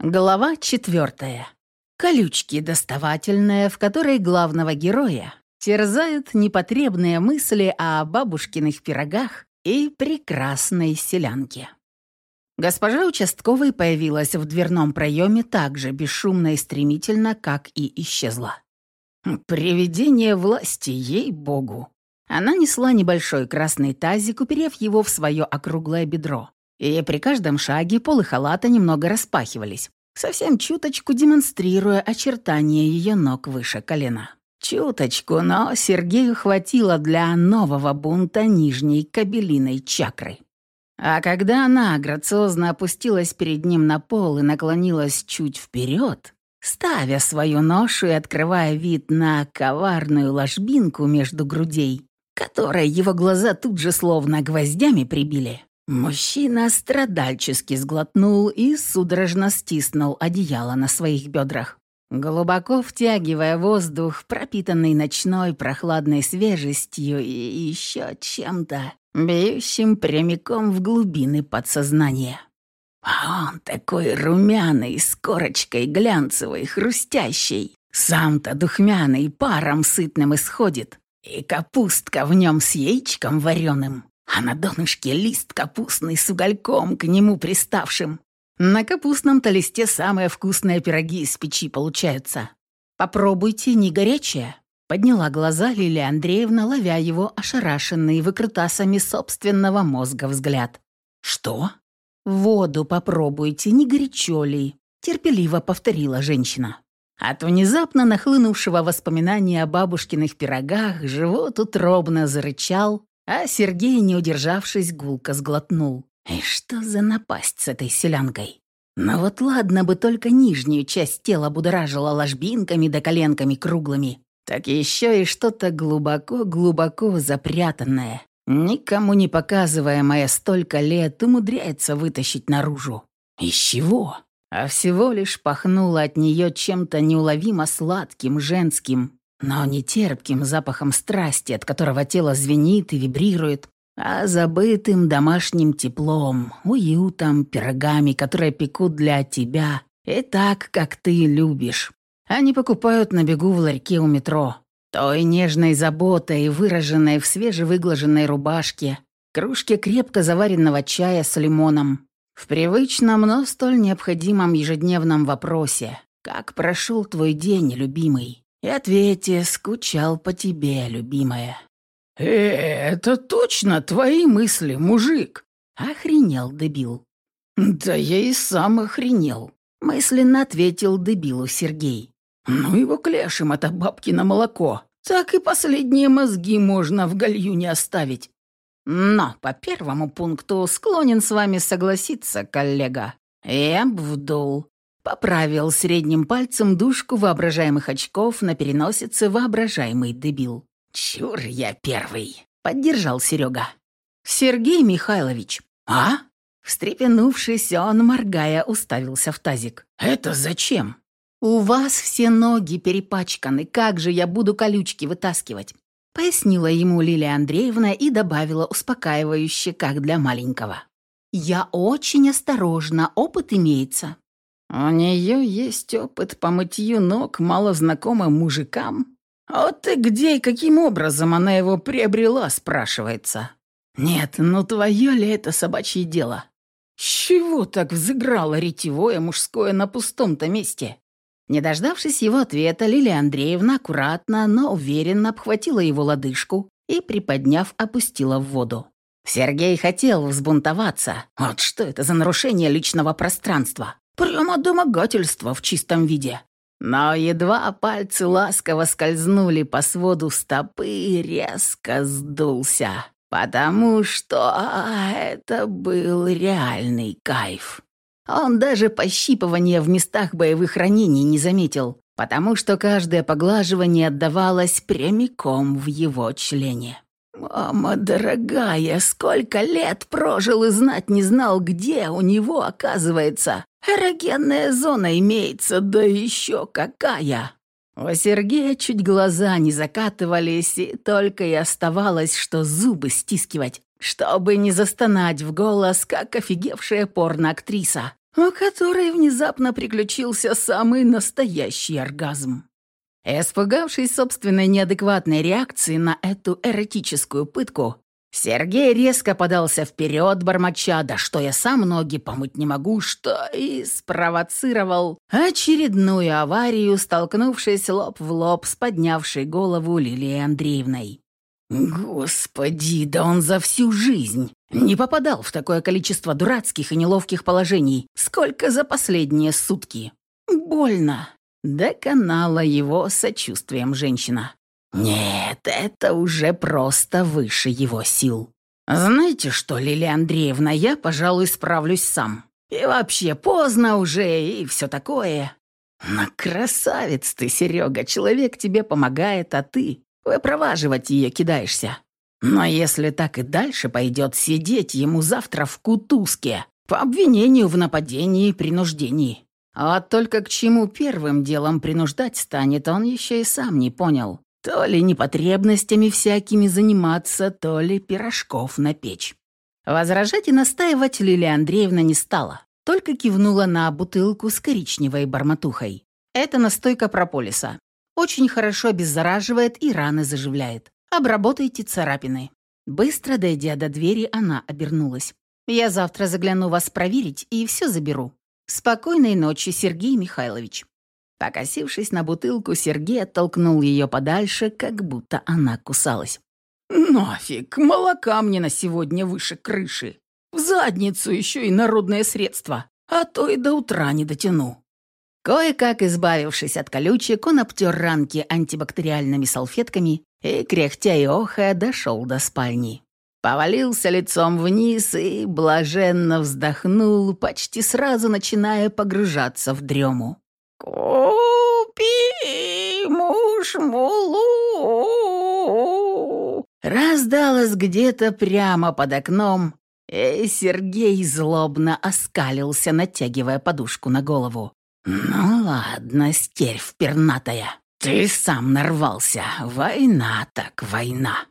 Глава четвертая. Колючки доставательная, в которой главного героя терзают непотребные мысли о бабушкиных пирогах и прекрасной селянке. Госпожа участковой появилась в дверном проеме так же бесшумно и стремительно, как и исчезла. Привидение власти, ей-богу. Она несла небольшой красный тазик, уперев его в свое округлое бедро. И при каждом шаге полы халата немного распахивались, совсем чуточку демонстрируя очертания ее ног выше колена. Чуточку, но Сергею хватило для нового бунта нижней кабелиной чакры. А когда она грациозно опустилась перед ним на пол и наклонилась чуть вперед, ставя свою ношу и открывая вид на коварную ложбинку между грудей, которой его глаза тут же словно гвоздями прибили, Мужчина страдальчески сглотнул и судорожно стиснул одеяло на своих бедрах. Глубоко втягивая воздух, пропитанный ночной прохладной свежестью и еще чем-то, бьющим прямиком в глубины подсознания. А он такой румяный, с корочкой глянцевой, хрустящей. Сам-то духмяный, паром сытным исходит. И капустка в нем с яичком вареным а на донышке лист капустный с угольком к нему приставшим. На капустном-то листе самые вкусные пироги из печи получаются. Попробуйте, не горячее. Подняла глаза Лилия Андреевна, ловя его ошарашенный выкрутасами собственного мозга взгляд. «Что?» «Воду попробуйте, не горячо ли?» терпеливо повторила женщина. От внезапно нахлынувшего воспоминания о бабушкиных пирогах живот утробно зарычал, а Сергей, не удержавшись, гулко сглотнул. И что за напасть с этой селянкой? Ну вот ладно бы только нижнюю часть тела будоражила ложбинками да коленками круглыми. Так еще и что-то глубоко-глубоко запрятанное, никому не показываемое столько лет, умудряется вытащить наружу. Из чего? А всего лишь пахнуло от нее чем-то неуловимо сладким, женским, но не терпким запахом страсти, от которого тело звенит и вибрирует, а забытым домашним теплом, уютом, пирогами, которые пекут для тебя и так, как ты любишь. Они покупают на бегу в ларьке у метро. Той нежной заботой, выраженной в свежевыглаженной рубашке, кружке крепко заваренного чая с лимоном, в привычном, но столь необходимом ежедневном вопросе «Как прошел твой день, любимый?» И ответьте, скучал по тебе, любимая». «Э, это точно твои мысли, мужик!» Охренел дебил. «Да я и сам охренел», — мысленно ответил дебилу Сергей. «Ну его кляшем, это бабкино молоко. Так и последние мозги можно в гальюне оставить». «Но по первому пункту склонен с вами согласиться, коллега. Б вдул. Поправил средним пальцем дужку воображаемых очков на переносице воображаемый дебил. «Чур я первый!» — поддержал Серега. «Сергей Михайлович!» «А?» Встрепенувшись, он, моргая, уставился в тазик. «Это зачем?» «У вас все ноги перепачканы, как же я буду колючки вытаскивать?» Пояснила ему Лилия Андреевна и добавила успокаивающе, как для маленького. «Я очень осторожна, опыт имеется. У нее есть опыт по мытью ног малознакомым мужикам? Вот и где и каким образом она его приобрела, спрашивается. Нет, ну твое ли это собачье дело? Чего так взыграло ретевое мужское на пустом-то месте? Не дождавшись его ответа, Лилия Андреевна аккуратно, но уверенно обхватила его лодыжку и, приподняв, опустила в воду. Сергей хотел взбунтоваться. Вот что это за нарушение личного пространства? Прямо домогательство в чистом виде. Но едва пальцы ласково скользнули по своду стопы, резко сдулся. Потому что это был реальный кайф. Он даже пощипывания в местах боевых ранений не заметил, потому что каждое поглаживание отдавалось прямиком в его члене. «Мама дорогая, сколько лет прожил и знать не знал, где у него, оказывается, эрогенная зона имеется, да еще какая!» У Сергея чуть глаза не закатывались, и только и оставалось, что зубы стискивать, чтобы не застонать в голос, как офигевшая порноактриса. у которой внезапно приключился самый настоящий оргазм. Испугавшись собственной неадекватной реакции на эту эротическую пытку, Сергей резко подался вперед, бормоча, да что я сам ноги помыть не могу, что и спровоцировал очередную аварию, столкнувшись лоб в лоб с поднявшей голову Лилией Андреевной. Господи, да он за всю жизнь не попадал в такое количество дурацких и неловких положений, сколько за последние сутки. Больно. Доконала его сочувствием женщина. Нет, это уже просто выше его сил. Знаете что, Лилия Андреевна, я, пожалуй, справлюсь сам. И вообще, поздно уже, и все такое. Но красавец ты, Серега, человек тебе помогает, а ты выпроваживать ее кидаешься. Но если так и дальше пойдет сидеть ему завтра в кутузке по обвинению в нападении и принуждении, а только к чему первым делом принуждать станет, он еще и сам не понял. То ли непотребностями всякими заниматься, то ли пирожков на печь. Возражать и настаивать Лилия Андреевна не стала, только кивнула на бутылку с коричневой барматухой. Это настойка прополиса. Очень хорошо обеззараживает и раны заживляет. Обработайте царапины. Быстро дойдя до двери, она обернулась. «Я завтра загляну вас проверить и все заберу. «Спокойной ночи, Сергей Михайлович». Покосившись на бутылку, Сергей оттолкнул ее подальше, как будто она кусалась. «Нафиг, молока мне на сегодня выше крыши. В задницу еще и народное средство, а то и до утра не дотяну». Кое-как избавившись от колючек, он обтер ранки антибактериальными салфетками и, кряхтя и охая, дошел до спальни повалился лицом вниз и блаженно вздохнул, почти сразу начиная погружаться в дрему. «Купи мушмулу!» Раздалось где-то прямо под окном, и Сергей злобно оскалился, натягивая подушку на голову. «Ну ладно, стервь пернатая, ты сам нарвался. Война так война».